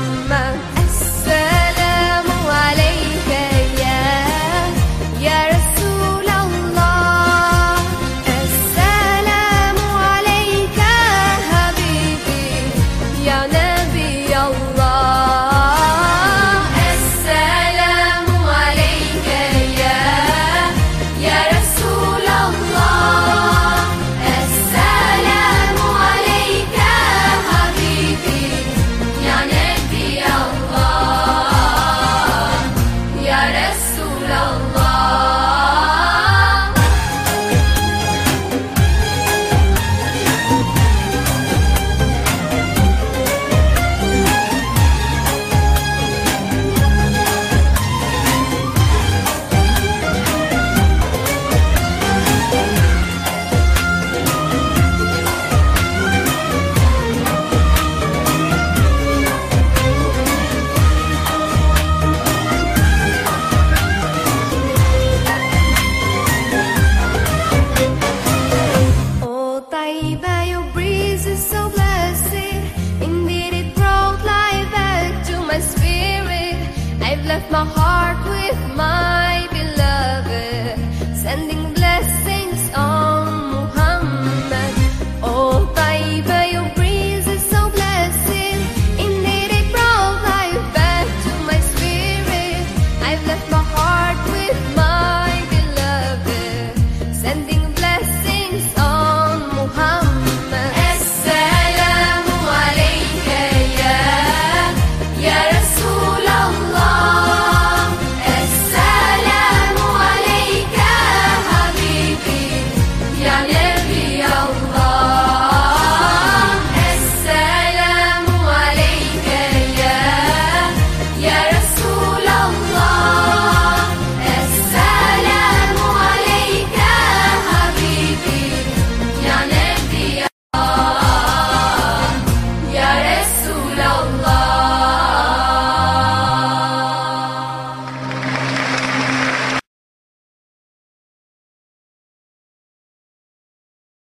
you.